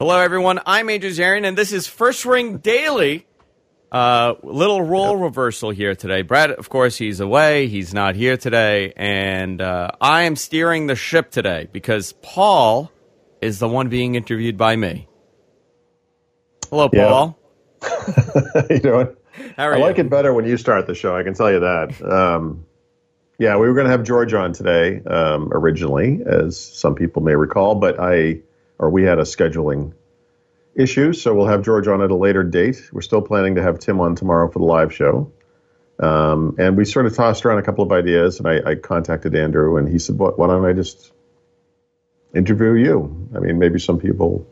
Hello, everyone. I'm Andrew Zarian, and this is First Ring Daily. Uh, little role yep. reversal here today. Brad, of course, he's away. He's not here today, and uh, I am steering the ship today because Paul is the one being interviewed by me. Hello, Paul. How you doing? How are I you? like it better when you start the show. I can tell you that. Um, yeah, we were going to have George on today um, originally, as some people may recall, but I or we had a scheduling issue, so we'll have George on at a later date. We're still planning to have Tim on tomorrow for the live show. Um, and we sort of tossed around a couple of ideas, and I, I contacted Andrew, and he said, "Why don't I just interview you? I mean, maybe some people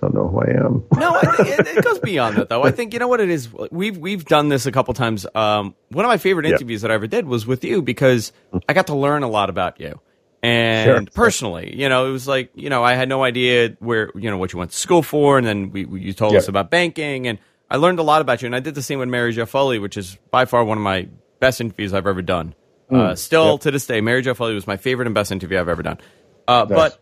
don't know who I am. no, it, it, goes beyond that, though. I think you know what it is. We've we've done this a couple times. Um, one of my favorite interviews yeah. that I ever did was with you because I got to learn a lot about you. And sure. personally, you know, it was like, you know, I had no idea where, you know, what you went to school for, and then we, we you told us about banking, and I learned a lot about you. And I did the same with Mary Jo Foley, which is by far one of my best interviews I've ever done. Mm. Uh, still yep. to this day, Mary Jo Foley was my favorite and best interview I've ever done. Uh, but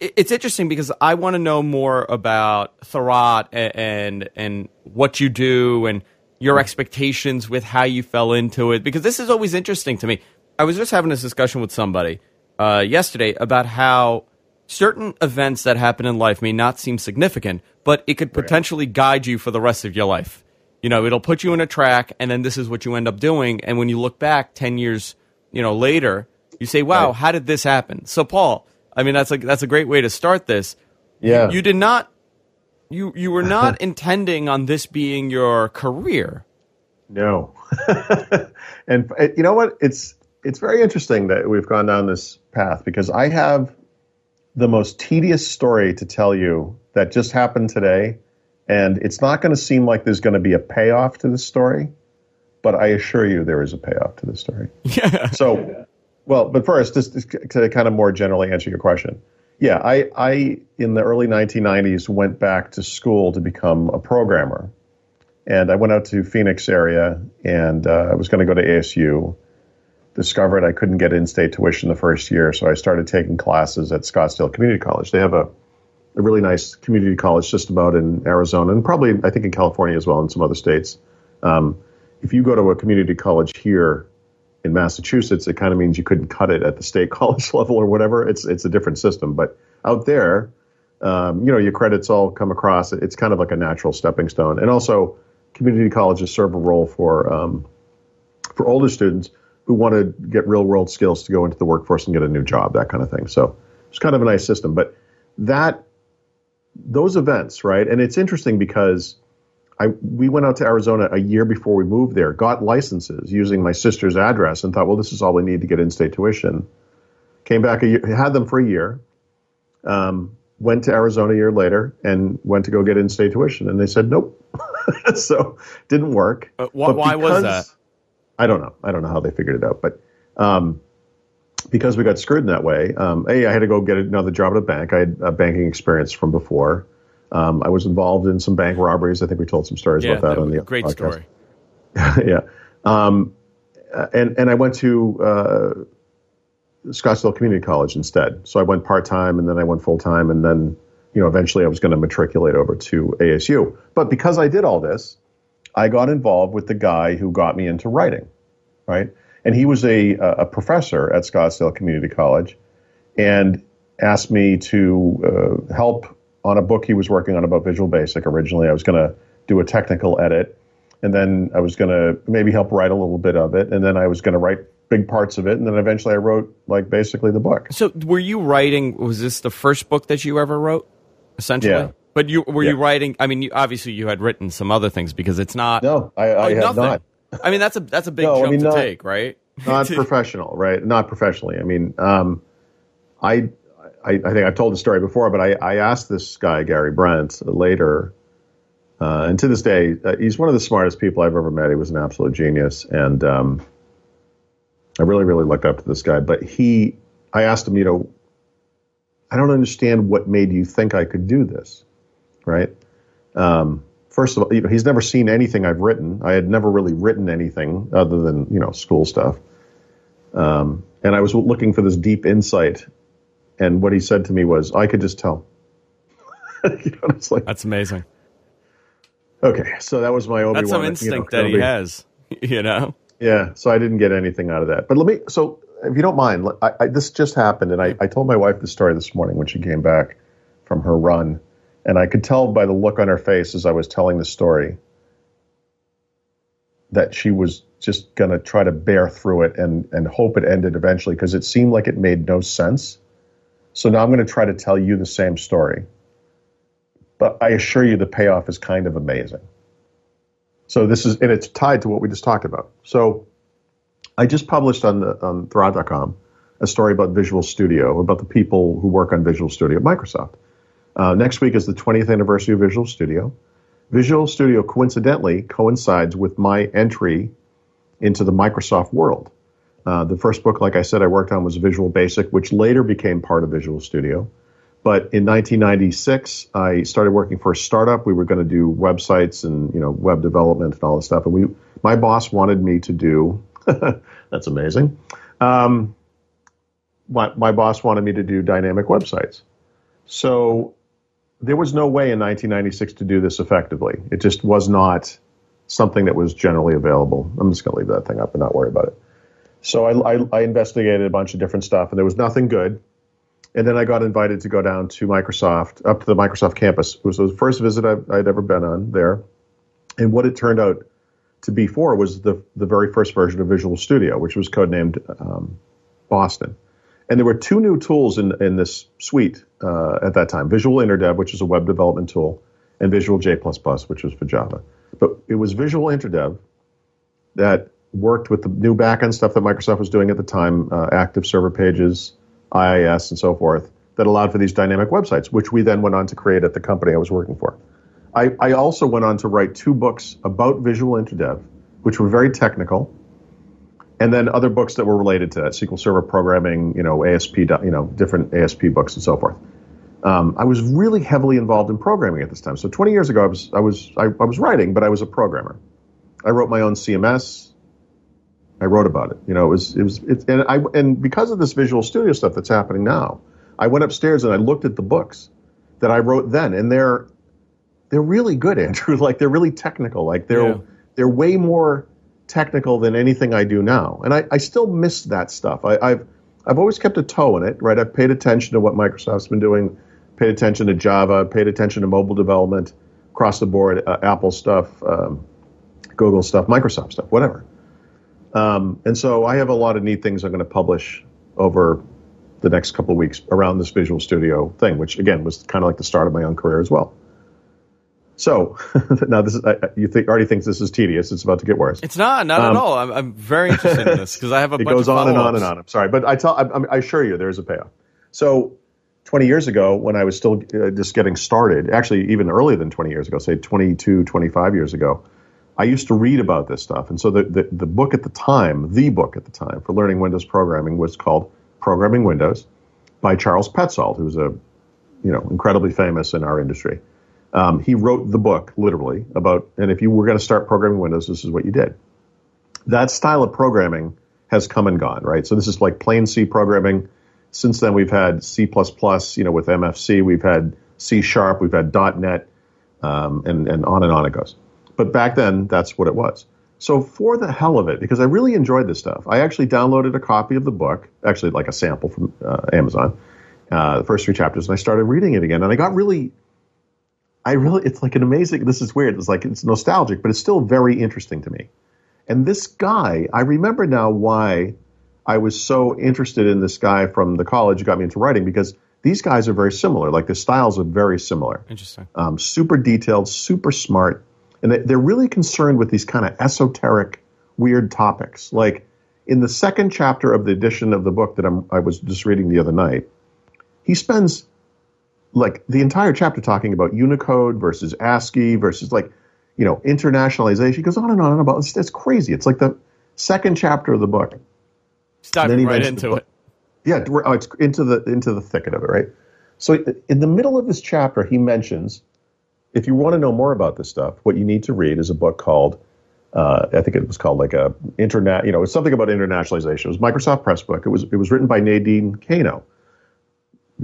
it's interesting because I want to know more about Thurrott and, and, and what you do and your expectations with how you fell into it because this is always interesting to me. I was just having this discussion with somebody uh, yesterday about how certain events that happen in life may not seem significant, but it could potentially guide you for the rest of your life. You know, it'll put you in a track, and then this is what you end up doing. And when you look back ten years, you know, later, you say, "Wow, right. how did this happen?" So, Paul, I mean, that's like that's a great way to start this. Yeah. You, you did not you you were not intending on this being your career. No. and uh, you know what? It's it's very interesting that we've gone down this path because I have the most tedious story to tell you that just happened today and it's not going to seem like there's going to be a payoff to this story, but I assure you there is a payoff to this story. Yeah. So well, but first, just to kind of more generally answer your question. Yeah, I, I in the early 1990s went back to school to become a programmer, and I went out to Phoenix area, and uh, I was going to go to ASU. Discovered I couldn't get in-state tuition the first year, so I started taking classes at Scottsdale Community College. They have a, a really nice community college system out in Arizona, and probably I think in California as well, and some other states. Um, if you go to a community college here, in Massachusetts, it kind of means you couldn't cut it at the state college level or whatever. It's it's a different system, but out there, um, you know, your credits all come across. It's kind of like a natural stepping stone, and also community colleges serve a role for um, for older students who want to get real world skills to go into the workforce and get a new job, that kind of thing. So it's kind of a nice system, but that those events, right? And it's interesting because I, we went out to Arizona a year before we moved there, got licenses using my sister's address, and thought, well, this is all we need to get in-state tuition. Came back a year, had them for a year. Um, went to Arizona a year later and went to go get in-state tuition, and they said nope. so didn't work. Uh, wh- why was that? I don't know. I don't know how they figured it out, but um, because we got screwed in that way, um, a I had to go get another job at a bank. I had a banking experience from before. Um, I was involved in some bank robberies. I think we told some stories yeah, about that, that on the great podcast. story. yeah, um, and and I went to uh, Scottsdale Community College instead. So I went part time, and then I went full time, and then you know eventually I was going to matriculate over to ASU. But because I did all this, I got involved with the guy who got me into writing, right? And he was a a professor at Scottsdale Community College, and asked me to uh, help on a book he was working on about Visual Basic originally. I was going to do a technical edit, and then I was going to maybe help write a little bit of it, and then I was going to write big parts of it, and then eventually I wrote like basically the book. So, were you writing? Was this the first book that you ever wrote? Essentially. Yeah. But you were yeah. you writing? I mean, you, obviously you had written some other things because it's not. No, I, I oh, have not. I mean, that's a that's a big no, jump I mean, to not, take, right? Not professional, right? Not professionally. I mean, um, I I, I, think I've told the story before, but I, I asked this guy, Gary Brent, later, uh, and to this day, uh, he's one of the smartest people I've ever met. He was an absolute genius. And um, I really, really looked up to this guy. But he, I asked him, you know, I don't understand what made you think I could do this, right? Um, first of all, you know, he's never seen anything I've written. I had never really written anything other than, you know, school stuff. Um, and I was looking for this deep insight and what he said to me was, I could just tell. you know, it's like that's amazing. Okay, so that was my Obi. That's some instinct you know, that he has. You know. Yeah, so I didn't get anything out of that. But let me. So if you don't mind, I, I, this just happened, and I, I told my wife the story this morning when she came back from her run, and I could tell by the look on her face as I was telling the story that she was just going to try to bear through it and and hope it ended eventually because it seemed like it made no sense. So now I'm going to try to tell you the same story but I assure you the payoff is kind of amazing. So this is, and it's tied to what we just talked about. So I just published on the on Thurrott.com a story about Visual Studio, about the people who work on Visual Studio at Microsoft. Uh, next week is the 20th anniversary of Visual Studio. Visual Studio coincidentally coincides with my entry into the Microsoft world. Uh, the first book, like I said, I worked on was Visual Basic, which later became part of Visual Studio. But in 1996, I started working for a startup. We were going to do websites and you know web development and all this stuff. And we, my boss wanted me to do. that's amazing. Um, my, my boss wanted me to do dynamic websites. So there was no way in 1996 to do this effectively. It just was not something that was generally available. I'm just going to leave that thing up and not worry about it. So I, I, I investigated a bunch of different stuff, and there was nothing good. And then I got invited to go down to Microsoft, up to the Microsoft campus. It was the first visit i would ever been on there. And what it turned out to be for was the, the very first version of Visual Studio, which was codenamed um, Boston. And there were two new tools in, in this suite uh, at that time Visual InterDev, which is a web development tool, and Visual J, which was for Java. But it was Visual InterDev that worked with the new backend stuff that Microsoft was doing at the time, uh, active server pages, IIS, and so forth that allowed for these dynamic websites, which we then went on to create at the company I was working for. I, I also went on to write two books about Visual InterDev, which were very technical, and then other books that were related to that, SQL Server programming, you know, ASP, you know, different ASP books and so forth. Um, I was really heavily involved in programming at this time. So 20 years ago, I was I was I, I was writing, but I was a programmer. I wrote my own CMS. I wrote about it. You know, it was it was it, and I and because of this Visual Studio stuff that's happening now, I went upstairs and I looked at the books that I wrote then, and they're they're really good, Andrew. Like they're really technical. Like they're yeah. they're way more technical than anything I do now, and I, I still miss that stuff. I, I've I've always kept a toe in it, right? I've paid attention to what Microsoft's been doing, paid attention to Java, paid attention to mobile development across the board, uh, Apple stuff, um, Google stuff, Microsoft stuff, whatever. Um, and so I have a lot of neat things I'm going to publish over the next couple of weeks around this Visual Studio thing, which again was kind of like the start of my own career as well. So now this is you think already thinks this is tedious. It's about to get worse. It's not, not um, at all. I'm, I'm, very interested in this because I have a. it goes on and on and on. I'm sorry, but I tell I, I assure you there is a payoff. So 20 years ago, when I was still uh, just getting started, actually even earlier than 20 years ago, say 22, 25 years ago, I used to read about this stuff. And so the, the, the, book at the time, the book at the time for learning Windows programming was called Programming Windows by Charles Petzold, who's a, you know, incredibly famous in our industry. Um, he wrote the book literally about, and if you were going to start programming Windows, this is what you did. That style of programming has come and gone, right? So this is like plain C programming. Since then, we've had C++, you know, with MFC, we've had C Sharp, we've had .NET, um, and, and on and on it goes. But back then, that's what it was. So for the hell of it, because I really enjoyed this stuff, I actually downloaded a copy of the book, actually like a sample from uh, Amazon, uh, the first three chapters, and I started reading it again, and I got really, I really, it's like an amazing. This is weird. It's like it's nostalgic, but it's still very interesting to me. And this guy, I remember now why I was so interested in this guy from the college who got me into writing because these guys are very similar. Like the styles are very similar. Interesting. Um, super detailed, super smart and they're really concerned with these kind of esoteric, weird topics. Like in the second chapter of the edition of the book that I'm, I was just reading the other night, he spends like the entire chapter talking about Unicode versus ASCII versus like, you know, internationalization. Goes on and on and about. It's, it's crazy. It's like the second chapter of the book. Diving right into it. Yeah, oh, it's into the into the thicket of it, right? So in the middle of this chapter, he mentions if you want to know more about this stuff, what you need to read is a book called, uh, I think it was called like a internet, you know, it's something about internationalization. It was Microsoft Press book. It was it was written by Nadine Kano.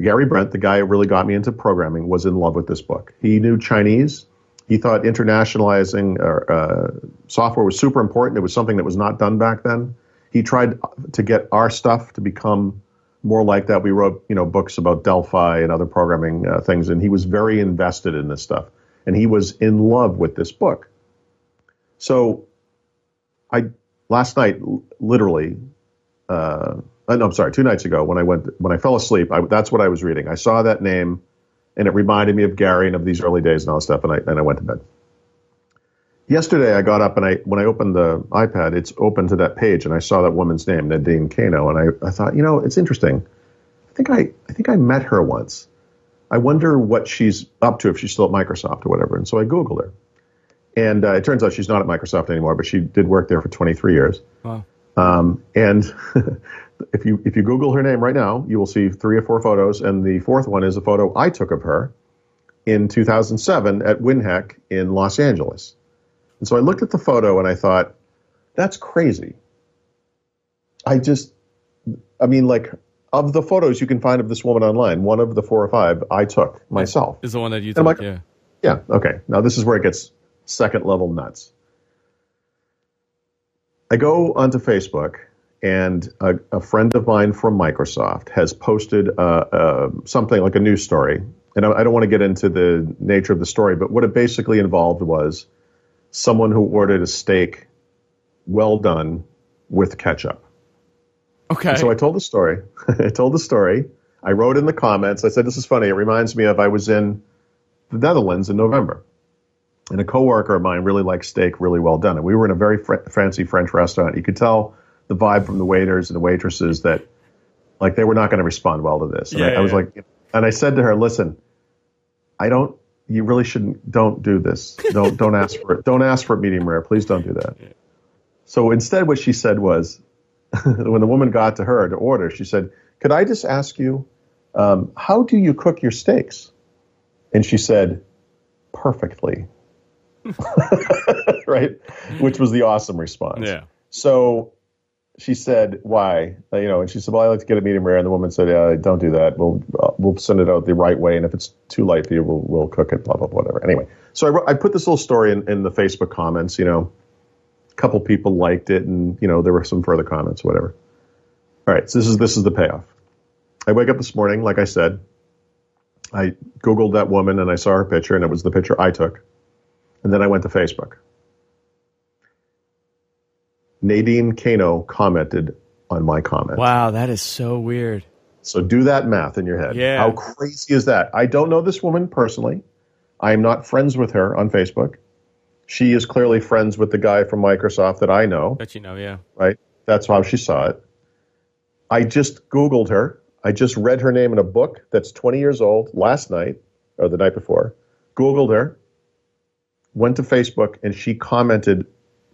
Gary Brent, the guy who really got me into programming, was in love with this book. He knew Chinese. He thought internationalizing uh, software was super important. It was something that was not done back then. He tried to get our stuff to become more like that. We wrote, you know, books about Delphi and other programming uh, things, and he was very invested in this stuff. And he was in love with this book. So, I last night, literally, uh, uh, no, I'm sorry, two nights ago when I went when I fell asleep, I, that's what I was reading. I saw that name, and it reminded me of Gary and of these early days and all that stuff, and I and I went to bed. Yesterday, I got up and I when I opened the iPad, it's open to that page, and I saw that woman's name, Nadine Kano, and I, I thought, you know, it's interesting. I think I I think I met her once. I wonder what she's up to if she's still at Microsoft or whatever. And so I Googled her. And uh, it turns out she's not at Microsoft anymore, but she did work there for 23 years. Wow. Um, and if you if you Google her name right now, you will see three or four photos, and the fourth one is a photo I took of her in 2007 at WinHEC in Los Angeles. And so I looked at the photo and I thought, that's crazy. I just, I mean, like of the photos you can find of this woman online, one of the four or five I took myself is the one that you took. Like, yeah. Yeah. Okay. Now this is where it gets second level nuts. I go onto Facebook and a, a, friend of mine from Microsoft has posted uh, uh, something like a news story. And I, I don't want to get into the nature of the story, but what it basically involved was someone who ordered a steak well done with ketchup. Okay. And so I told the story. I told the story. I wrote in the comments. I said, "This is funny. It reminds me of I was in the Netherlands in November, and a coworker of mine really likes steak really well done. And we were in a very fr- fancy French restaurant. You could tell the vibe from the waiters and the waitresses that like they were not going to respond well to this. And yeah, I, I was yeah. like, and I said to her, listen, I don't, you really shouldn't, don't do this. Don't, don't ask for it. Don't ask for it medium rare. Please don't do that. Yeah. So instead, what she said was, when the woman got to her to order, she said, could I just ask you, um, how do you cook your steaks? And she said, perfectly. right? Which was the awesome response. Yeah. So she said, "Why?" Uh, you know, and she said, "Well, I like to get a medium rare." And the woman said, "Yeah, don't do that. We'll uh, we'll send it out the right way, and if it's too light for you, we'll we'll cook it." Blah blah whatever. Anyway, so I, wrote, I put this little story in, in the Facebook comments. You know, a couple people liked it, and you know there were some further comments, whatever. All right, so this is this is the payoff. I wake up this morning, like I said, I googled that woman and I saw her picture, and it was the picture I took, and then I went to Facebook. Nadine Kano commented on my comment. Wow, that is so weird. So do that math in your head. Yeah. How crazy is that? I don't know this woman personally. I am not friends with her on Facebook. She is clearly friends with the guy from Microsoft that I know. That you know, yeah. Right? That's how she saw it. I just Googled her. I just read her name in a book that's 20 years old last night or the night before. Googled her, went to Facebook, and she commented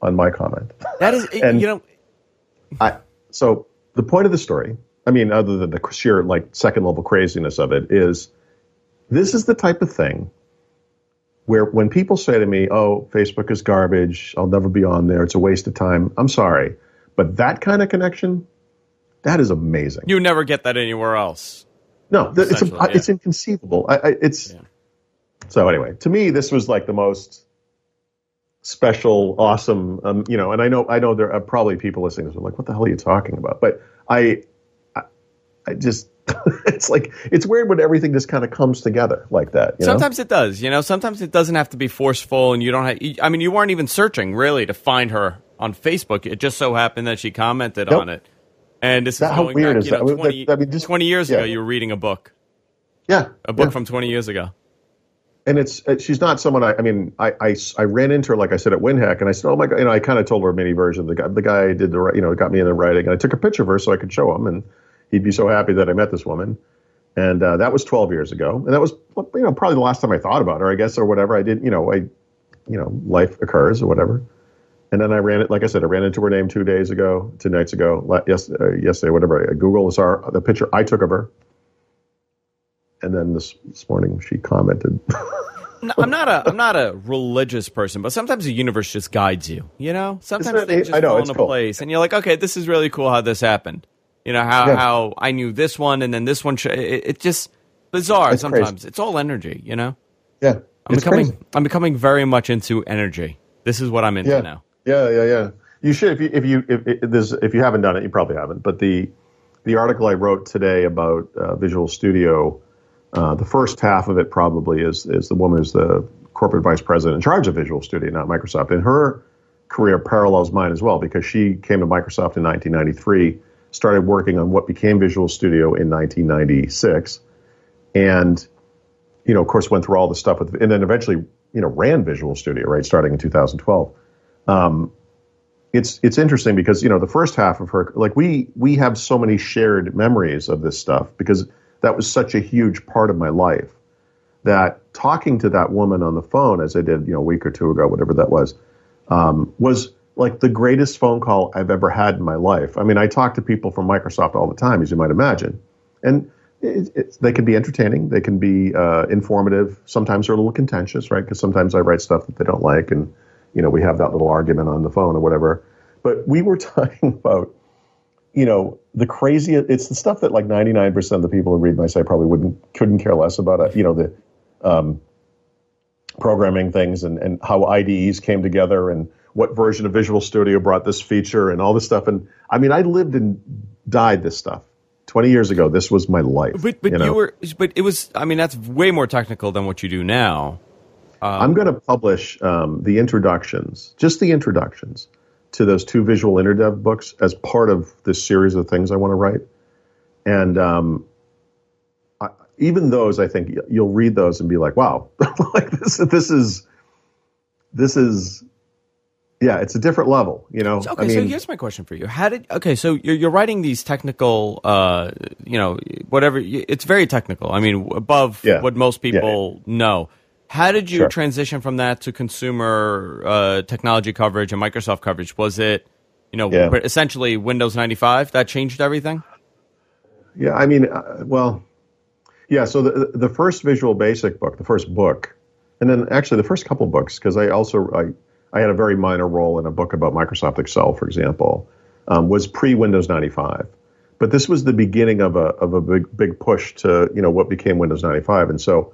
on my comment. That is, and you know, I so the point of the story. I mean, other than the sheer like second level craziness of it, is this is the type of thing where when people say to me, "Oh, Facebook is garbage. I'll never be on there. It's a waste of time." I'm sorry, but that kind of connection, that is amazing. You never get that anywhere else. No, it's a, yeah. it's inconceivable. I, I, it's yeah. so anyway. To me, this was like the most special, awesome, um, you know, and I know, I know there are probably people listening to this are like, what the hell are you talking about? But I, I, I just, it's like, it's weird when everything just kind of comes together like that. sometimes know? it does, you know, sometimes it doesn't have to be forceful and you don't have, I mean, you weren't even searching really to find her on Facebook. It just so happened that she commented on it. And this is that, going back, you know, 20, I mean, just, 20 years yeah. ago, you were reading a book. Yeah. A book yeah. from 20 years ago and it's she's not someone I, I mean I, I, I ran into her like I said at WinHEC and I said oh my god you know I kind of told her a mini version the guy the guy did the you know got me in the writing and I took a picture of her so I could show him and he'd be so happy that I met this woman. And uh, that was 12 years ago and that was you know probably the last time I thought about her I guess or whatever. I did you know I you know life occurs or whatever. And then I ran it like I said I ran into her name two days ago two nights ago yes uh, yesterday whatever. I Google saw the picture I took of her and then this this morning she commented I'm not a I'm not a religious person, but sometimes the universe just guides you. You know, sometimes things just fall into cool. place, and you're like, okay, this is really cool how this happened. You know how yeah. how I knew this one and then this one. Sh- it, it's just bizarre it's sometimes. Crazy. It's all energy. You know. Yeah. I'm becoming crazy. I'm becoming very much into energy. This is what I'm into yeah. now. Yeah, yeah, yeah. You should if you if you if, if, if you haven't done it, you probably haven't. But the the article I wrote today about uh, Visual Studio, uh, the first half of it probably is is the woman who's the corporate vice president in charge of Visual Studio, not Microsoft, and her career parallels mine as well because she came to Microsoft in 1993, started working on what became Visual Studio in 1996, and you know, of course, went through all the stuff with, and then eventually, you know, ran Visual Studio, right, starting in 2012. Um, it's it's interesting because you know the first half of her, like we we have so many shared memories of this stuff because that was such a huge part of my life that talking to that woman on the phone, as I did, you know, a week or two ago, whatever that was, um, was like the greatest phone call I've ever had in my life. I mean, I talk to people from Microsoft all the time, as you might imagine, and it, they can be entertaining. They can be uh, informative. Sometimes they're a little contentious, right? Because sometimes I write stuff that they don't like, and you know we have that little argument on the phone or whatever. But we were talking about, you know, the crazy. It's the stuff that like ninety nine percent of the people who read my site probably wouldn't couldn't care less about. It. You know the um, programming things and and how IDEs came together and what version of Visual Studio brought this feature and all this stuff. And I mean, I lived and died this stuff 20 years ago, this was my life. But, but you, know? you, were, but it was, I mean, that's way more technical than what you do now. Um, I'm going to publish um, the introductions, just the introductions to those two visual interdev books as part of this series of things I want to write. And um, I, even those, I think you'll read those and be like, wow, like this, this is, this is yeah, it's a different level, you know. Okay, I mean, so here's my question for you: How did okay? So you're you're writing these technical, uh, you know, whatever. It's very technical. I mean, above yeah. what most people yeah. know. How did you sure. transition from that to consumer uh, technology coverage and Microsoft coverage? Was it, you know, yeah. essentially Windows 95 that changed everything? Yeah, I mean, uh, well, yeah. So the the first Visual Basic book, the first book, and then actually the first couple books, because I also I I had a very minor role in a book about Microsoft Excel, for example, um, was pre Windows 95. But this was the beginning of a of a big big push to you know what became Windows 95, and so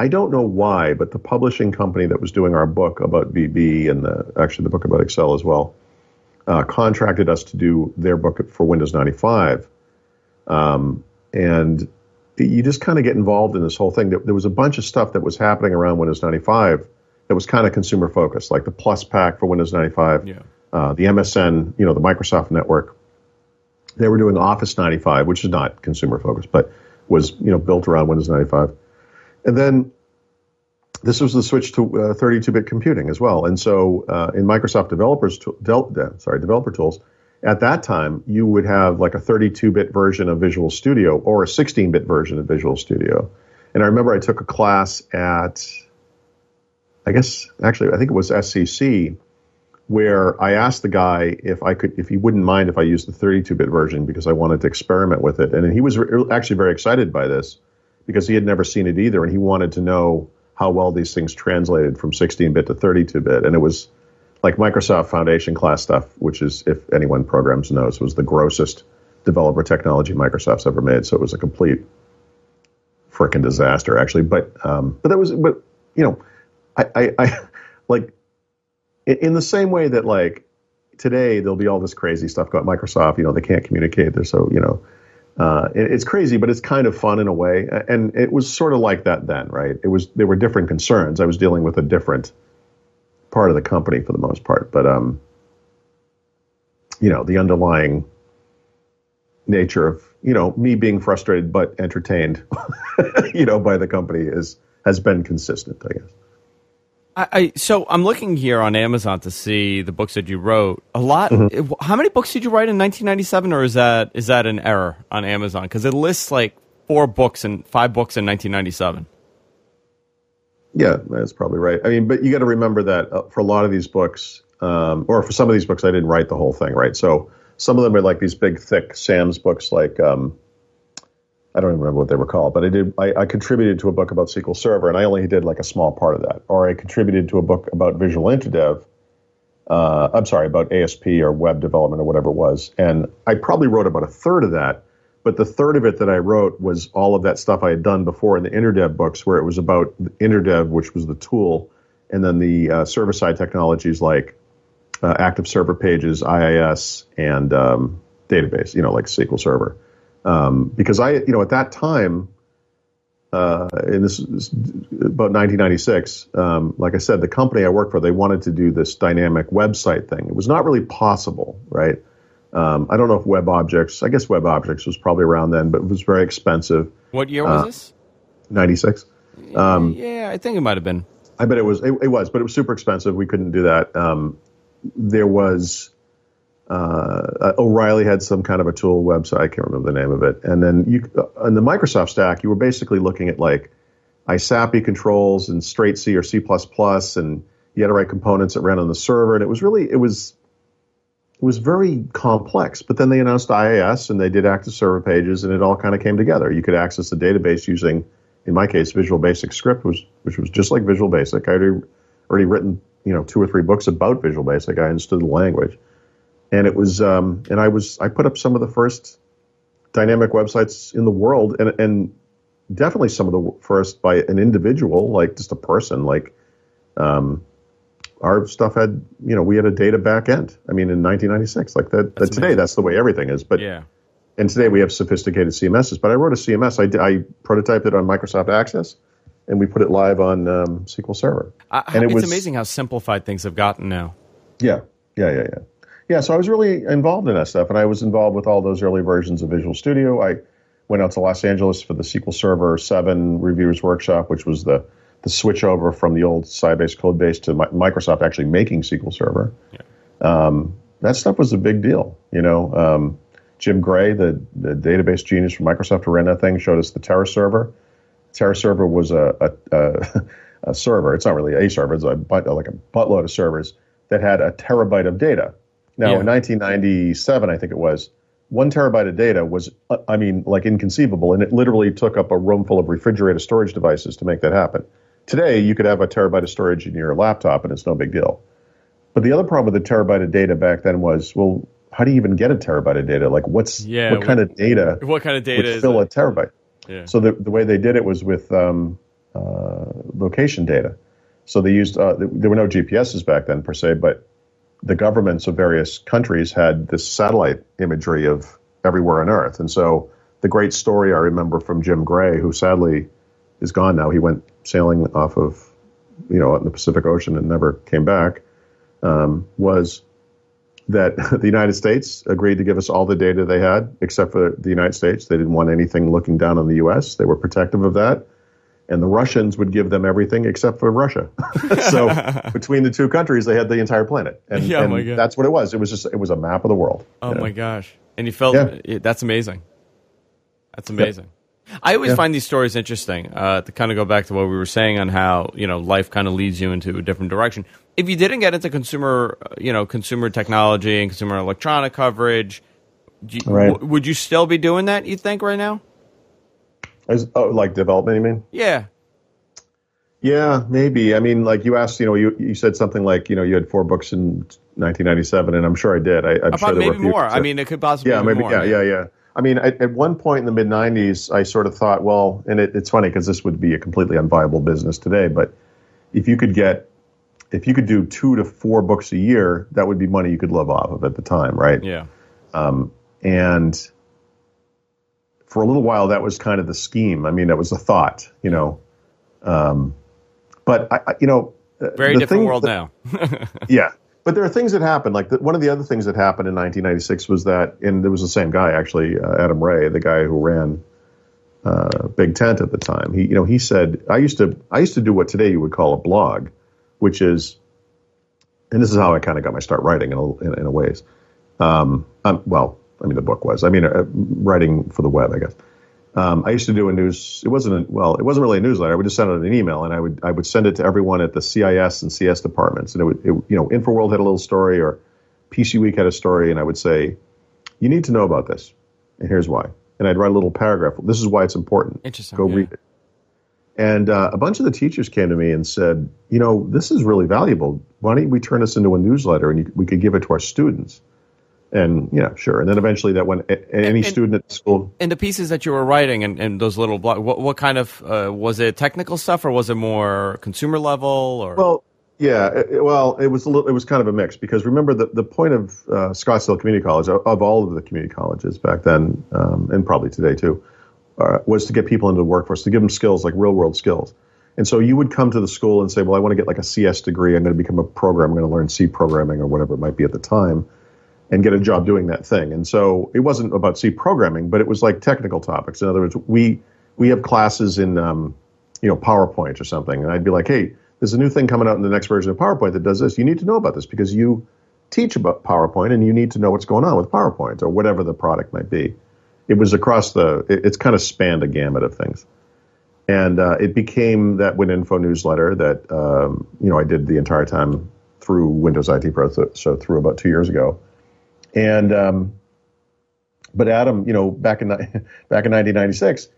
I don't know why, but the publishing company that was doing our book about VB and the, actually the book about Excel as well uh, contracted us to do their book for Windows 95, um, and you just kind of get involved in this whole thing. There was a bunch of stuff that was happening around Windows 95 that was kind of consumer focused, like the Plus Pack for Windows 95, yeah. uh, the MSN, you know, the Microsoft network. They were doing Office 95, which is not consumer focused, but was you know built around Windows 95. And then this was the switch to 32-bit uh, computing as well. And so uh, in Microsoft developers, to, del, sorry, developer tools, at that time you would have like a 32-bit version of Visual Studio or a 16-bit version of Visual Studio. And I remember I took a class at I guess actually I think it was SCC where I asked the guy if I could if he wouldn't mind if I used the 32-bit version because I wanted to experiment with it, and he was re- actually very excited by this because he had never seen it either, and he wanted to know how well these things translated from 16-bit to 32-bit, and it was like Microsoft Foundation class stuff, which is if anyone programs knows was the grossest developer technology Microsoft's ever made. So it was a complete freaking disaster, actually. But um, but that was but you know I, I, I like in the same way that like today there'll be all this crazy stuff about Microsoft. You know, they can't communicate. They're so you know, uh, it, it's crazy, but it's kind of fun in a way. And it was sort of like that then, right? It was there were different concerns. I was dealing with a different part of the company for the most part, but um, you know, the underlying nature of you know me being frustrated but entertained, you know, by the company is has been consistent, I guess. I, I, so I'm looking here on Amazon to see the books that you wrote. A lot. Mm-hmm. How many books did you write in 1997, or is that is that an error on Amazon? Because it lists like four books and five books in 1997. Yeah, that's probably right. I mean, but you got to remember that uh, for a lot of these books, um, or for some of these books, I didn't write the whole thing, right? So some of them are like these big, thick Sam's books, like um, I don't even remember what they were called, but I did. I, I, contributed to a book about SQL Server, and I only did like a small part of that. Or I contributed to a book about Visual Interdev, Uh, I'm sorry, about ASP or web development or whatever it was. And I probably wrote about a third of that, but the third of it that I wrote was all of that stuff I had done before in the InterDev books, where it was about InterDev, which was the tool, and then the uh, server side technologies like uh, active server pages, IIS, and um, database, you know, like SQL Server. Um, because I, you know, at that time, uh, and this is about 1996. Um, like I said, the company I worked for, they wanted to do this dynamic website thing. It was not really possible, right? Um, I don't know if Web Objects, I guess Web Objects was probably around then, but it was very expensive. What year was uh, this? 96. Um, yeah, I think it might have been. I bet it was. It, it, was, but it was super expensive. We couldn't do that. Um, there was uh, O'Reilly had some kind of a tool website. I can't remember the name of it. And then you, uh, on the Microsoft stack, you were basically looking at like ISAPI controls and straight C or C++, and you had to write components that ran on the server. And it was really, it was, it was very complex. But then they announced IIS and they did active server pages, and it all kind of came together. You could access the database using, in my case, Visual Basic Script, was, which was just like Visual Basic. I had already, already written, you know, two or three books about Visual Basic. I understood the language and it was um, and I was I put up some of the first dynamic websites in the world, and and definitely some of the first by an individual, like just a person, like. Um, our stuff had, you know, we had a data back end. I mean, in 1996, like that. that today, that's the way everything is. But yeah. And today we have sophisticated CMSs. But I wrote a CMS. I, I prototyped it on Microsoft Access, and we put it live on um, SQL Server. Uh, and it it's was, amazing how simplified things have gotten now. Yeah, yeah, yeah, yeah yeah, so I was really involved in that stuff, and I was involved with all those early versions of Visual Studio. I went out to Los Angeles for the SQL Server 7 Reviewers Workshop, which was the the switch over from the old Sybase code base to Microsoft actually making SQL Server. Yeah. Um, that stuff was a big deal. You know, um, Jim Gray, the, the database genius from Microsoft who ran that thing, showed us the Terra server. Terra server was a, a, a, a server. It's not really a server. It's a, like a buttload of servers that had a terabyte of data. Now, yeah. in 1997, I think it was, one terabyte of data was, uh, I mean, like inconceivable, and it literally took up a room full of refrigerator storage devices to make that happen. Today, you could have a terabyte of storage in your laptop, and it's no big deal. But the other problem with the terabyte of data back then was, well, how do you even get a terabyte of data? Like, what's yeah, what, what kind of data? What kind of data would fill it? a terabyte? Yeah. So the the way they did it was with um, uh, location data. So they used uh, there were no GPSs back then per se, but the governments of various countries had this satellite imagery of everywhere on Earth. And so the great story I remember from Jim Gray, who sadly is gone now, he went sailing off of, you know, in the Pacific Ocean and never came back, um, was that the United States agreed to give us all the data they had, except for the United States. They didn't want anything looking down on the U.S. They were protective of that and the Russians would give them everything except for Russia. so between the two countries, they had the entire planet, and, yeah, oh and that's what it was. It was just it was a map of the world. Oh my gosh! And you felt yeah. that's amazing. That's amazing. Yeah. I always find these stories interesting. Uh, to kind of go back to what we were saying on how you know life kind of leads you into a different direction. If you didn't get into consumer, uh, you know, consumer technology and consumer electronic coverage, you, right. w- would you still be doing that? You think right now? As, oh, like development, you mean? Yeah. Yeah, maybe. I mean, like you asked, you know, you, you said something like, you know, you had four books in 1997, and I'm sure I did. I, am sure maybe more. I mean, it could possibly. Yeah, maybe. More, yeah, yeah, yeah. I mean, at, at one point in the mid 90s, I sort of thought, well, and it, it's funny because this would be a completely unviable business today, but if you could get, if you could do two to four books a year, that would be money you could live off of at the time, right? Yeah. Um, and for a little while, that was kind of the scheme. I mean, that was the thought, you know. Um, but I, I, you know, uh, very different world that, now. yeah, but there are things that happened. Like the, one of the other things that happened in 1996 was that, and there was the same guy actually, uh, Adam Ray, the guy who ran uh, Big Tent at the time. He, you know, he said, I used to, I used to do what today you would call a blog, which is, and this is how I kind of got my start writing in a, in, in a ways. Um, um, well, I mean, the book was. I mean, uh, writing for the web, I guess. Um, I used to do a news. It wasn't a, well. It wasn't really a newsletter. I would just send out an email, and I would I would send it to everyone at the CIS and CS departments. And it would, it, you know, InfoWorld had a little story, or PC Week had a story, and I would say, "You need to know about this, and here's why." And I'd write a little paragraph. This is why it's important. Interesting. Go yeah. read it. And uh, a bunch of the teachers came to me and said, you know, this is really valuable. Why don't we turn this into a newsletter and you, we could give it to our students? And yeah, sure. And then eventually that went any and, student at school. And the pieces that you were writing and, and those little blog, what, what kind of uh, was it technical stuff or was it more consumer level or? Well, yeah, it, well, it was a little, it was kind of a mix because remember the the point of uh, Scottsdale Community College of, of, all of the community colleges back then um, and probably today too uh, was to get people into the workforce, to give them skills like real world skills. And so you would come to the school and say, well, I want to get like a CS degree. I'm going to become a programmer. I'm going to learn C programming or whatever it might be at the time and get a job doing that thing. And so it wasn't about C programming, but it was like technical topics. In other words, we, we have classes in, um, you know, PowerPoint or something. And I'd be like, hey, there's a new thing coming out in the next version of PowerPoint that does this. You need to know about this because you teach about PowerPoint and you need to know what's going on with PowerPoint or whatever the product might be it was across the, it, it's kind of spanned a gamut of things. And uh, it became that WinInfo newsletter that, um, you know, I did the entire time through Windows IT Pro, so through about two years ago. And, um, but Adam, you know, back in, back in 1996,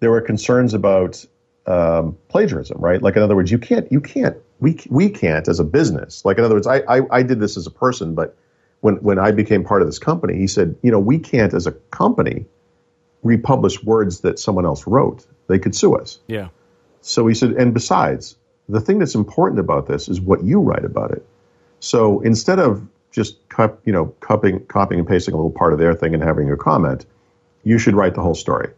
there were concerns about um, plagiarism, right? Like in other words, you can't, you can't, we we can't as a business. Like in other words, I, I I did this as a person, but when when I became part of this company, he said, you know, we can't as a company republish words that someone else wrote. They could sue us. Yeah. So he said, and besides, the thing that's important about this is what you write about it. So instead of just you know, copying, copying and pasting a little part of their thing and having a comment, you should write the whole story.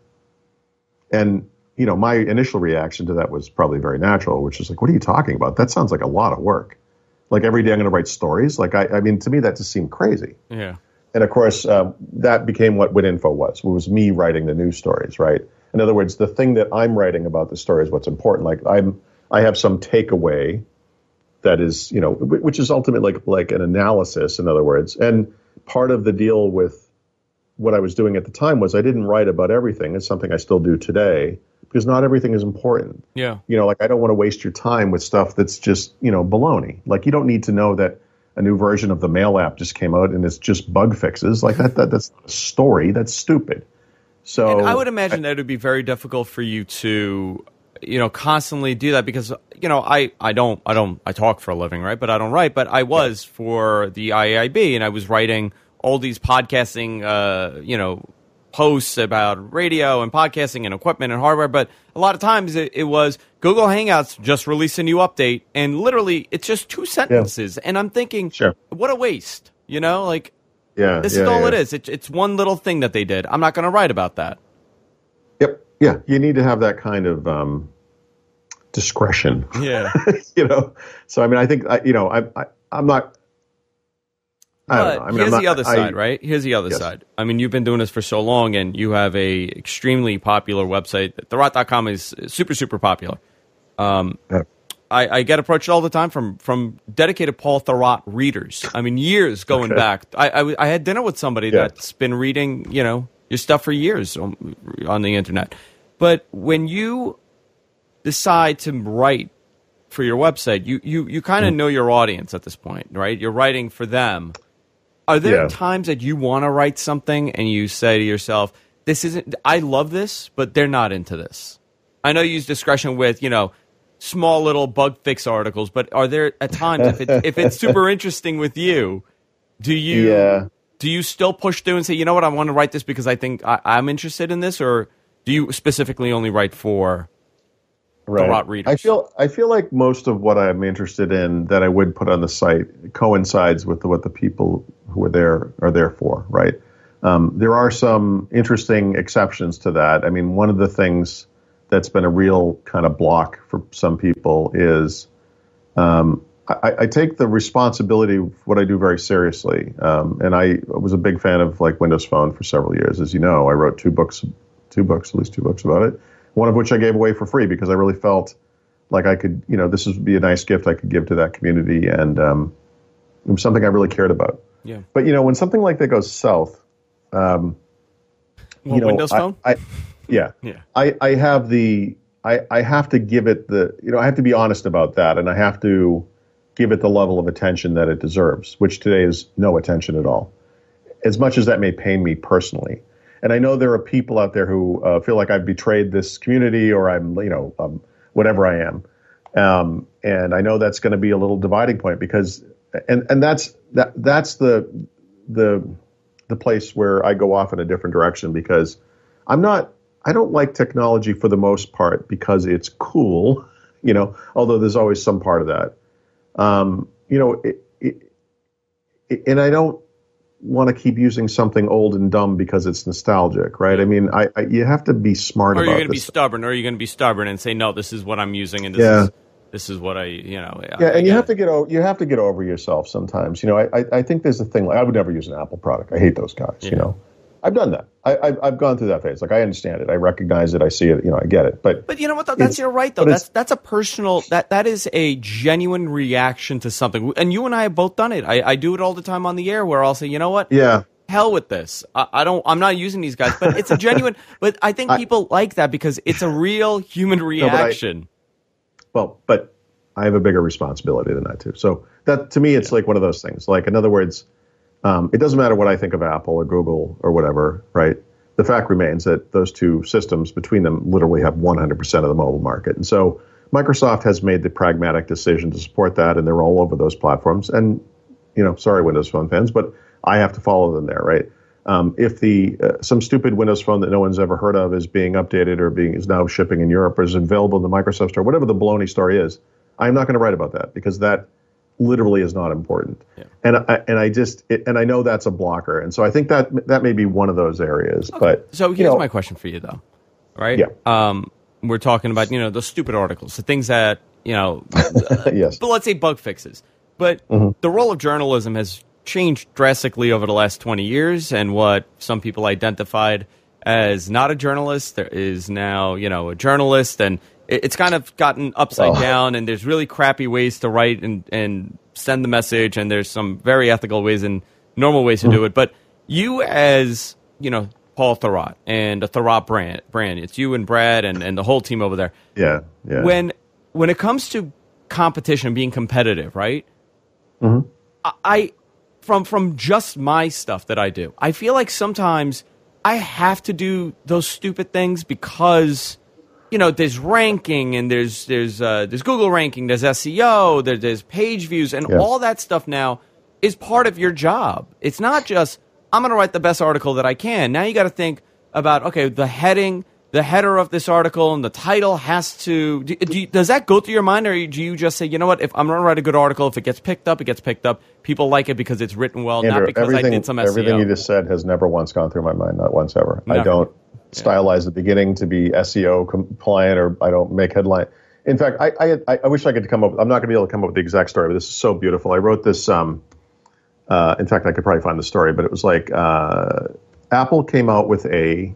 And you know, my initial reaction to that was probably very natural, which is like, what are you talking about? That sounds like a lot of work. Like every day I'm going to write stories. Like I, I mean, to me that just seemed crazy. Yeah and of course, uh, that became what WinInfo was. It was me writing the news stories, right? In other words, the thing that I'm writing about the story is what's important. Like I'm, I have some takeaway that is, you know, which is ultimately like like an analysis. In other words, and part of the deal with what I was doing at the time was I didn't write about everything. It's something I still do today because not everything is important. Yeah. You know, like I don't want to waste your time with stuff that's just, you know, baloney. Like you don't need to know that a new version of the mail app just came out and it's just bug fixes. Like that, that that's not a story. That's stupid. So and I would imagine I, that it would be very difficult for you to, you know, constantly do that because you know I I don't I don't I talk for a living right, but I don't write. But I was for the IAIB and I was writing all these podcasting, uh, you know, posts about radio and podcasting and equipment and hardware, but a lot of times it, it, was Google Hangouts just released a new update, and literally it's just two sentences. Yeah. And I'm thinking, sure. what a waste, you know? Like, yeah, this yeah, is all yeah. it is. It, it's one little thing that they did. I'm not going to write about that. Yeah. You need to have that kind of um, discretion. Yeah. you know. So I mean, I think I, you know, I, I I'm not but I mean, here's not, the other I, side, right? Here's the other yes. side. I mean, you've been doing this for so long, and you have a extremely popular website. Thurrott.com is super, super popular. Um, yeah. I, I, get approached all the time from from dedicated Paul Thurrott readers. I mean, years going okay. back. I, I, I, had dinner with somebody yeah. that's been reading, you know, your stuff for years on, on the internet. But when you decide to write for your website, you you, you kind of mm. know your audience at this point, right? You're writing for them. Are there yeah. times that you want to write something and you say to yourself, "This isn't. I love this, but they're not into this." I know you use discretion with you know small little bug fix articles, but are there at times if it's if it's super interesting with you, do you yeah. Do you still push through and say, you know what, I want to write this because I think I, I'm interested in this, or do you specifically only write for right. readers. I feel I feel like most of what I'm interested in that I would put on the site coincides with the, what the people who are there are there for. Right. Um, there are some interesting exceptions to that. I mean, one of the things that's been a real kind of block for some people is um, I, I, take the responsibility of what I do very seriously. Um, and I was a big fan of like Windows Phone for several years, as you know. I wrote two books, two books, at least two books about it one of which I gave away for free because I really felt like I could, you know, this would be a nice gift I could give to that community, and um, it was something I really cared about. Yeah. But you know, when something like that goes south, um, well, you know, Windows Phone. I, I, yeah, yeah. I, I have the I, I have to give it the you know I have to be honest about that, and I have to give it the level of attention that it deserves, which today is no attention at all. As much as that may pain me personally, and I know there are people out there who uh, feel like I've betrayed this community or I'm, you know, um, whatever I am. Um, and I know that's going to be a little dividing point because, and and that's that that's the the the place where I go off in a different direction because I'm not I don't like technology for the most part because it's cool, you know. Although there's always some part of that, um, you know. It, it, it, and I don't want to keep using something old and dumb because it's nostalgic, right? I mean, I, I you have to be smart. Or are you going to be stubborn? Or are you going to be stubborn and say, no, this is what I'm using, and this yeah. is this is what I, you know. Yeah, and you have to get over, you have to get over yourself sometimes. You know, I, I think there's a thing like I would never use an Apple product. I hate those guys. Yeah. You know, I've done that. I, have I've gone through that phase. Like I understand it. I recognize it. I see it. You know, I get it. But but you know what? Though? That's you're right though. That's that's a personal that that is a genuine reaction to something. And you and I have both done it. I, I do it all the time on the air where I'll say, you know what? Yeah. Hell with this. I, I don't. I'm not using these guys. But it's a genuine. but I think people I, like that because it's a real human reaction. No, I, well, but I have a bigger responsibility than that too. So that to me, it's yeah. like one of those things. Like in other words, um, it doesn't matter what I think of Apple or Google or whatever, right? The fact remains that those two systems between them literally have 100% of the mobile market. And so Microsoft has made the pragmatic decision to support that, and they're all over those platforms. And you know, sorry, Windows Phone fans, but I have to follow them there, right? Um, if the uh, some stupid Windows Phone that no one's ever heard of is being updated or being is now shipping in Europe or is available in the Microsoft store, whatever the baloney story is, I'm not going to write about that because that literally is not important. Yeah. And I, and I just it, and I know that's a blocker, and so I think that that may be one of those areas. Okay. But so here's you know, my question for you though, right? Yeah. Um, we're talking about you know those stupid articles, the things that you know, yes. But let's say bug fixes. But mm-hmm. the role of journalism has changed drastically over the last 20 years, and what some people identified as not a journalist there is now you know a journalist and it's kind of gotten upside oh. down, and there's really crappy ways to write and, and send the message, and there's some very ethical ways and normal ways to do it. But you, as you know, Paul Thurrott and the Thurrott brand, brand, it's you and Brad and, and the whole team over there. Yeah, yeah. When when it comes to competition, being competitive, right? Mm-hmm. I from from just my stuff that I do, I feel like sometimes I have to do those stupid things because you know, there's ranking and there's there's uh, there's Google ranking, there's SEO, there, there's page views, and yeah. all that stuff now is part of your job. It's not just I'm going to write the best article that I can. Now you got to think about okay, the heading, the header of this article, and the title has to. Do, do you, does that go through your mind, or do you just say, you know what, if I'm going to write a good article, if it gets picked up, it gets picked up. People like it because it's written well, Andrew, not because I did some SEO. Everything you just said has never once gone through my mind, not once ever. Never. I don't stylized at the beginning to be SEO compliant, or I don't make headline. In fact, I, I, I wish I could come up. I'm not going to be able to come up with the exact story, but this is so beautiful. I wrote this. Um, uh, in fact, I could probably find the story, but it was like uh, Apple came out with a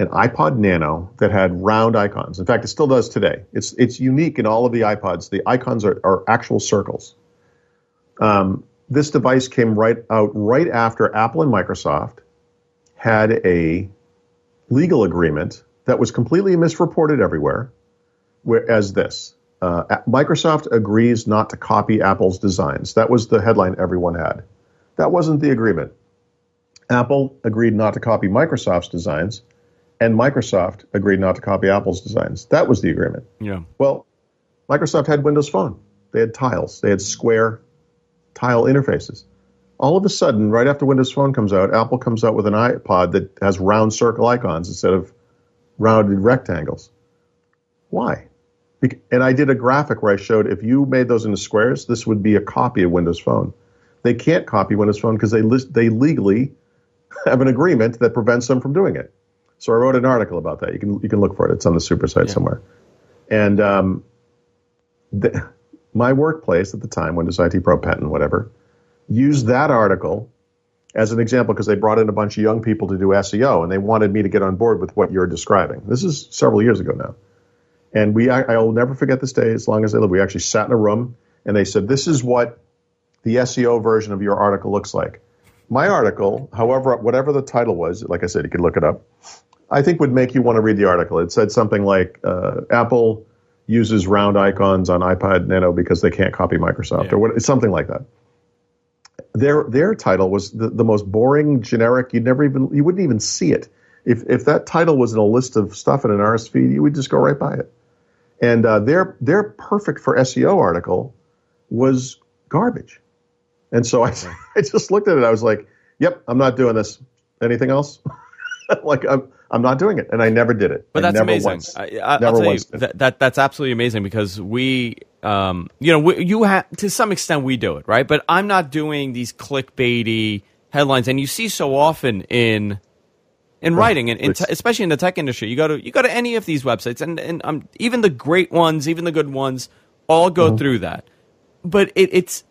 an iPod Nano that had round icons. In fact, it still does today. It's it's unique in all of the iPods. The icons are, are actual circles. Um, this device came right out right after Apple and Microsoft had a legal agreement that was completely misreported everywhere, as this. Uh, Microsoft agrees not to copy Apple's designs. That was the headline everyone had. That wasn't the agreement. Apple agreed not to copy Microsoft's designs, and Microsoft agreed not to copy Apple's designs. That was the agreement. Yeah. Well, Microsoft had Windows Phone. They had tiles. They had square tile interfaces all of a sudden, right after Windows Phone comes out, Apple comes out with an iPod that has round circle icons instead of rounded rectangles. Why? And I did a graphic where I showed if you made those into squares, this would be a copy of Windows Phone. They can't copy Windows Phone because they list, they legally have an agreement that prevents them from doing it. So I wrote an article about that. You can you can look for it. It's on the super site yeah. somewhere. And um, the, my workplace at the time, Windows IT Pro, Penton, whatever, used that article as an example because they brought in a bunch of young people to do SEO and they wanted me to get on board with what you're describing. This is several years ago now. And we, I, will never forget this day as long as I live. We actually sat in a room and they said, this is what the SEO version of your article looks like. My article, however, whatever the title was, like I said, you could look it up, I think would make you want to read the article. It said something like, uh, Apple uses round icons on iPod Nano because they can't copy Microsoft yeah. or what, something like that their their title was the, the most boring, generic. You'd never even you wouldn't even see it. If if that title was in a list of stuff in an RSS feed, you would just go right by it. and uh, their their perfect for SEO article was garbage. And so I, I just looked at it. I was like, "Yep, I'm not doing this. Anything else?" like I'm I'm not doing it, and I never did it. But I that's amazing. Once, I, I, never will tell you that, that, that's absolutely amazing because we, um, you know, we, you have to some extent we do it right, but I'm not doing these clickbaity headlines, and you see so often in in writing and te- especially in the tech industry you go to you go to any of these websites and and um, even the great ones even the good ones all go mm-hmm. through that. But it, it's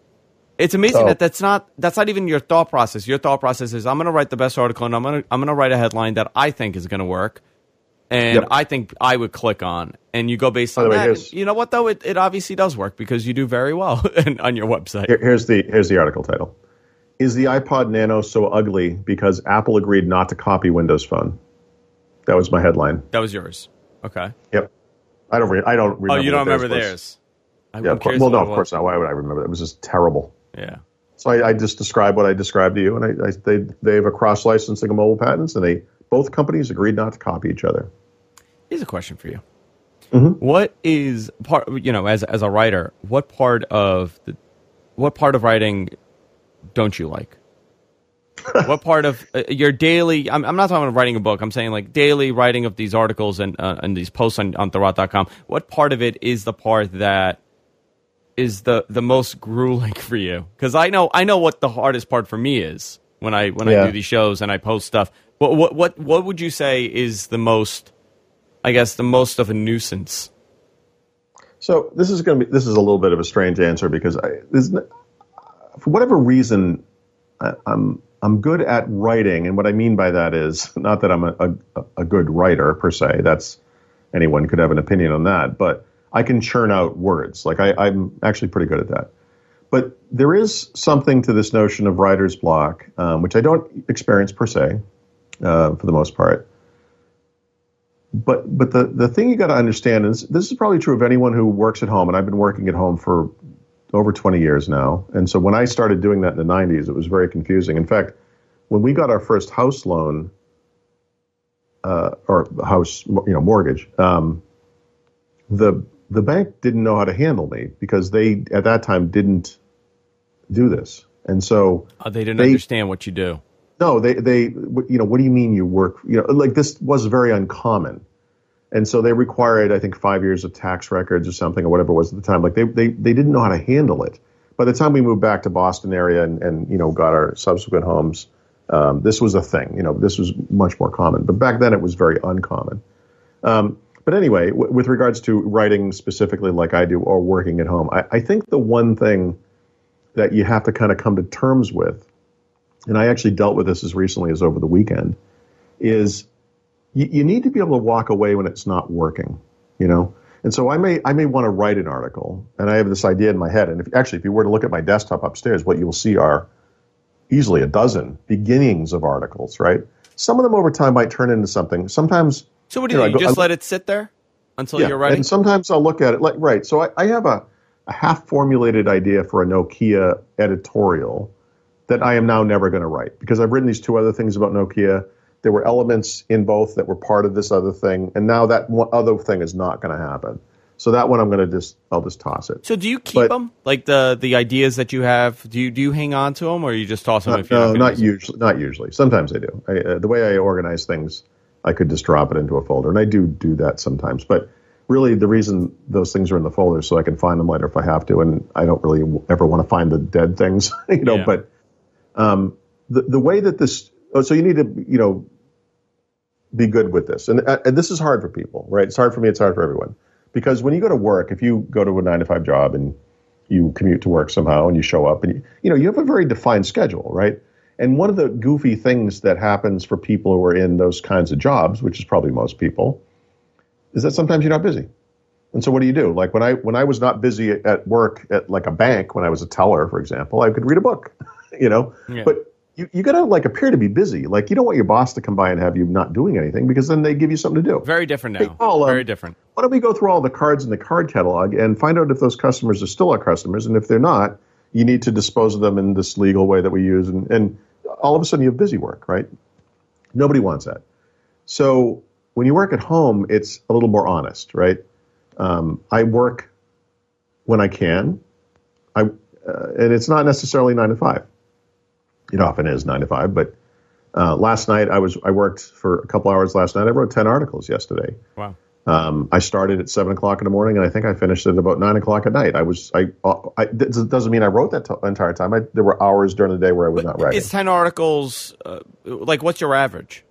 it's amazing oh. that that's not that's not even your thought process. Your thought process is i'm going to write the best article and i'm going to i'm going to write a headline that i think is going to work and yep. i think i would click on and you go based on that way, you know what though it, it obviously does work because you do very well on your website Here, here's the here's the article title is the iPod Nano so ugly because Apple agreed not to copy Windows Phone? That was my headline. That was yours. Okay. Yep. I don't. Re- I don't remember. Oh, you don't remember theirs? theirs. Yeah. Well, no, of course not. Why would I remember? It was just terrible. Yeah. So I, I just described what I described to you, and I, I, they they have a cross licensing of mobile patents, and they both companies agreed not to copy each other. Here's a question for you. Mm-hmm. What is part? You know, as as a writer, what part of the what part of writing don't you like? what part of uh, your daily I'm, I'm, not talking about writing a book i'm saying like daily writing of these articles and, uh, and these posts on, on what part of it is the part that is the, the most grueling for you because i know i know what the hardest part for me is when i when yeah. i do these shows and i post stuff what, what what what would you say is the most i guess the most of a nuisance so this is going to be this is a little bit of a strange answer because I, this, for whatever reason, I, I'm I'm good at writing, and what I mean by that is not that I'm a, a, a, good writer per se. That's anyone could have an opinion on that, but I can churn out words. Like I, am actually pretty good at that. But there is something to this notion of writer's block, um, which I don't experience per se, uh, for the most part. But but the the thing you got to understand is this is probably true of anyone who works at home, and I've been working at home for over 20 years now. And so when I started doing that in the 90s, it was very confusing. In fact, when we got our first house loan, uh, or house, you know, mortgage, um, the the bank didn't know how to handle me because they at that time didn't do this, and so uh, they didn't they, understand what you do. No, they they you know what do you mean you work? You know, like this was very uncommon. And so they required, I think, five years of tax records or something or whatever it was at the time. Like they, they, they didn't know how to handle it. By the time we moved back to Boston area and, and you know, got our subsequent homes, um, this was a thing. You know, this was much more common. But back then it was very uncommon. Um, but anyway, w- with regards to writing specifically like I do or working at home, I, I think the one thing that you have to kind of come to terms with, and I actually dealt with this as recently as over the weekend, is you, you need to be able to walk away when it's not working, you know? And so I may I may want to write an article, and I have this idea in my head. And if, actually, if you were to look at my desktop upstairs, what you will see are easily a dozen beginnings of articles. Right? Some of them over time might turn into something. Sometimes. So what do you, you, know, you just I, let it sit there until yeah, you're ready? And sometimes I'll look at it like right. So I, I have a, a half formulated idea for a Nokia editorial that I am now never going to write because I've written these two other things about Nokia there were elements in both that were part of this other thing, and now that other thing is not going to happen. So that one I'm going to just I'll just toss it. So do you keep but, them like the the ideas that you have? Do you do you hang on to them, or you just toss them? Not, no, not, not usually. Not usually. Sometimes I do. I, uh, the way I organize things, I could just drop it into a folder, and I do do that sometimes. But really, the reason those things are in the folder is so I can find them later if I have to, and I don't really ever want to find the dead things, you know. Yeah. But um, the the way that this Oh, so you need to, you know, be good with this. And, and this is hard for people, right? It's hard for me. It's hard for everyone. Because when you go to work, if you go to a nine to five job and you commute to work somehow and you show up and you, you know, you have a very defined schedule, right? And one of the goofy things that happens for people who are in those kinds of jobs, which is probably most people, is that sometimes you're not busy. And so what do you do? Like when I when I was not busy at work at like a bank, when I was a teller, for example, I could read a book, you know. Yeah. But you, you got to like appear to be busy. Like you don't want your boss to come by and have you not doing anything because then they give you something to do. Very different now. Hey, Paul, um, Very different. Why don't we go through all the cards in the card catalog and find out if those customers are still our customers, and if they're not, you need to dispose of them in this legal way that we use, and, and all of a sudden you have busy work, right? Nobody wants that. So when you work at home, it's a little more honest, right? Um, I work when I can. I uh, and it's not necessarily nine to five. It often is nine to five, but uh, last night I was I worked for a couple hours last night. I wrote ten articles yesterday. Wow. Um, I started at seven o'clock in the morning, and I think I finished at about nine o'clock at night. I was I, uh, I doesn't mean I wrote that t- entire time. I, there were hours during the day where I was but not writing. It's ten articles. Uh, like, what's your average?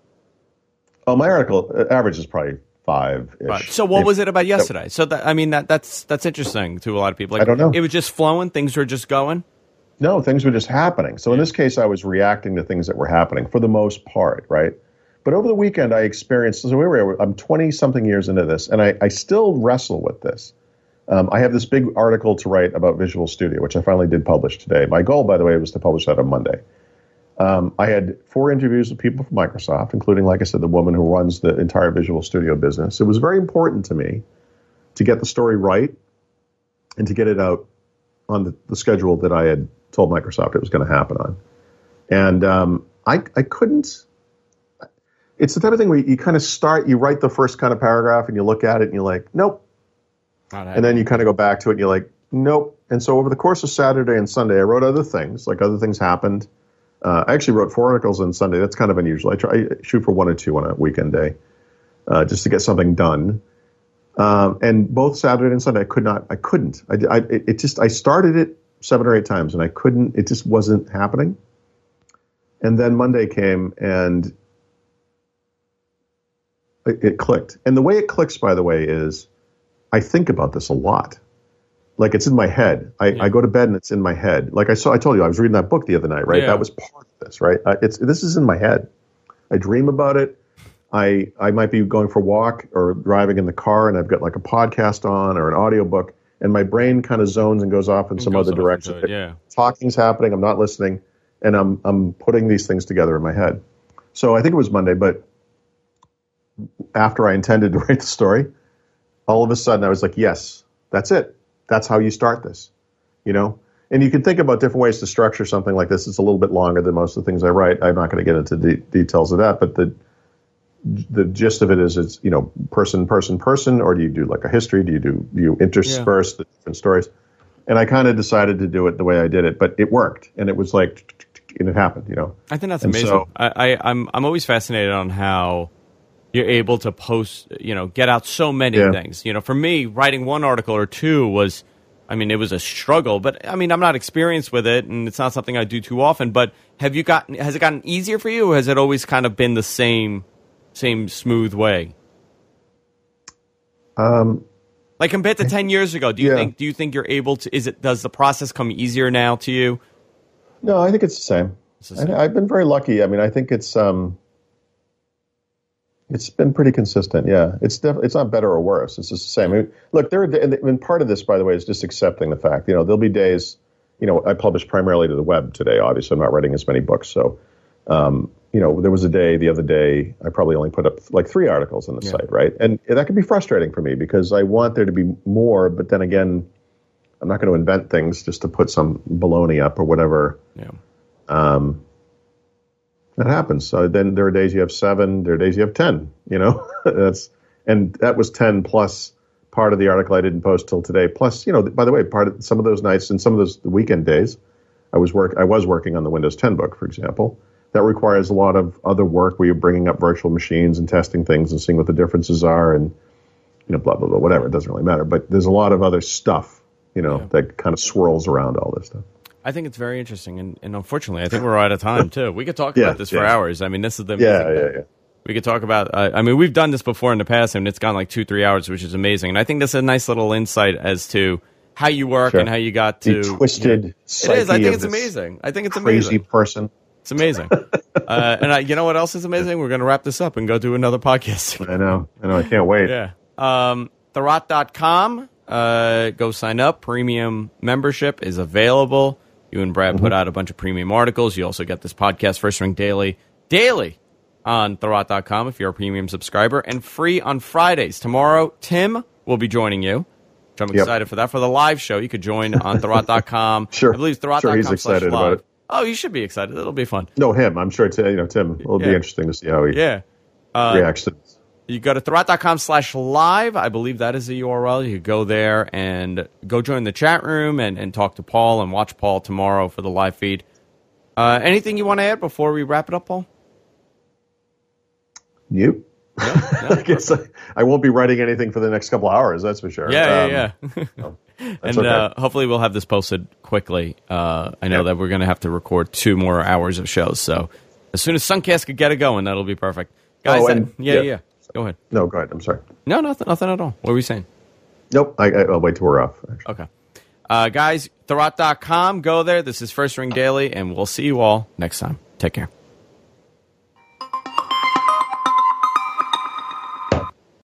Oh, my article uh, average is probably five. Right. So what was it about yesterday? So that I mean that that's that's interesting to a lot of people. Like, I don't know. It was just flowing. Things were just going. No, things were just happening. So in this case, I was reacting to things that were happening for the most part, right? But over the weekend, I experienced. So we were. I'm 20 something years into this, and I, I still wrestle with this. Um, I have this big article to write about Visual Studio, which I finally did publish today. My goal, by the way, was to publish that on Monday. Um, I had four interviews with people from Microsoft, including, like I said, the woman who runs the entire Visual Studio business. It was very important to me to get the story right and to get it out on the, the schedule that I had told Microsoft it was going to happen on. And um, I, I couldn't. It's the type of thing where you kind of start, you write the first kind of paragraph, and you look at it, and you're like, nope. And then you kind of go back to it, and you're like, nope. And so over the course of Saturday and Sunday, I wrote other things, like other things happened. Uh, I actually wrote four articles on Sunday. That's kind of unusual. I try I shoot for one or two on a weekend day, uh, just to get something done. Um, and both Saturday and Sunday, I could not. I couldn't. I, I, it just. I started it seven or eight times, and I couldn't. It just wasn't happening. And then Monday came, and it, it clicked. And the way it clicks, by the way, is I think about this a lot like it's in my head. I, yeah. I, go to bed and it's in my head. Like I saw, I told you I was reading that book the other night, right? Yeah. That was part of this, right? Uh, it's this is in my head. I dream about it. I I might be going for a walk or driving in the car, and I've got like a podcast on or an audiobook, and my brain kind of zones and goes off in some other direction. It, yeah, talking's happening. I'm not listening, and I'm I'm putting these things together in my head. So I think it was Monday, but after I intended to write the story, all of a sudden I was like, yes, that's it that's how you start this, you know? And you can think about different ways to structure something like this. It's a little bit longer than most of the things I write. I'm not going to get into the details of that, but the the gist of it is it's you know person person person or do you do like a history do you do, do you intersperse yeah. the different stories and i kind of decided to do it the way i did it but it worked and it was like and it happened you know i think that's and amazing so, I, I i'm i'm always fascinated on how you're able to post, you know, get out so many yeah. things. You know, for me, writing one article or two was, I mean, it was a struggle. But I mean, I'm not experienced with it, and it's not something I do too often. But have you gotten? Has it gotten easier for you, or has it always kind of been the same, same smooth way? Um, like compared to ten years ago, do you yeah. think? Do you think you're able to? Is it? Does the process come easier now to you? No, I think it's the same. It's the same. I, have been very lucky. I mean, I think it's. Um, it's been pretty consistent, yeah. It's def- it's not better or worse. It's just the same. I mean, look, there. Are, and part of this, by the way, is just accepting the fact. You know, there'll be days. You know, I publish primarily to the web today. Obviously, I'm not writing as many books. So, um, you know, there was a day the other day I probably only put up like three articles on the yeah. site, right? And that could be frustrating for me because I want there to be more, but then again, I'm not going to invent things just to put some baloney up or whatever. Yeah. Um, that happens. So then there are days you have seven, there are days you have ten. You know, that's and that was ten plus part of the article I didn't post till today. Plus, you know, by the way, part of some of those nights and some of those weekend days, I was work I was working on the Windows 10 book, for example. That requires a lot of other work where you're bringing up virtual machines and testing things and seeing what the differences are and you know blah blah blah whatever. It doesn't really matter. But there's a lot of other stuff you know yeah. that kind of swirls around all this stuff. I think it's very interesting, and, and unfortunately, I think we're out of time too. We could talk yeah, about this yeah. for hours. I mean, this is the yeah, yeah, yeah. We could talk about. Uh, I mean, we've done this before in the past, and it's gone like two, three hours, which is amazing. And I think this is a nice little insight as to how you work sure. and how you got to the twisted. You know, it is. I think it's amazing. I think it's amazing. Crazy person. It's amazing. uh, and I, you know what else is amazing? We're going to wrap this up and go do another podcast. I know. I know. I can't wait. yeah. Um, Thurrott.com. Uh, go sign up. Premium membership is available. You and Brad mm-hmm. put out a bunch of premium articles. You also get this podcast, First Ring Daily, daily on Thurrott.com if you're a premium subscriber, and free on Fridays. Tomorrow, Tim will be joining you. I'm yep. excited for that. For the live show, you could join on Thurrott.com. sure. I believe Thurrott.com sure he's excited about it. Oh, you should be excited. It'll be fun. No, him. I'm sure. T- you know, Tim. It'll yeah. be interesting to see how he yeah. Uh, reacts to this. You go to Thurrott.com slash live. I believe that is the URL. You go there and go join the chat room and, and talk to Paul and watch Paul tomorrow for the live feed. Uh, anything you want to add before we wrap it up, Paul? You? Yeah, I guess I, I, won't be writing anything for the next couple hours. That's for sure. Yeah, um, yeah, yeah. And okay. uh, hopefully we'll have this posted quickly. Uh, I know yeah. that we're going to have to record two more hours of shows, so as soon as Suncast could get it going, that'll be perfect. Guys, oh, and, that, yeah, yeah, yeah, Go ahead. No, go ahead. I'm sorry. No, nothing, nothing at all. What were we saying? Nope. I, will wait till we're off. Actually. Okay. Uh, guys, Thurrott.com. Go there. This is First Ring Daily, and we'll see you all next time. Take care.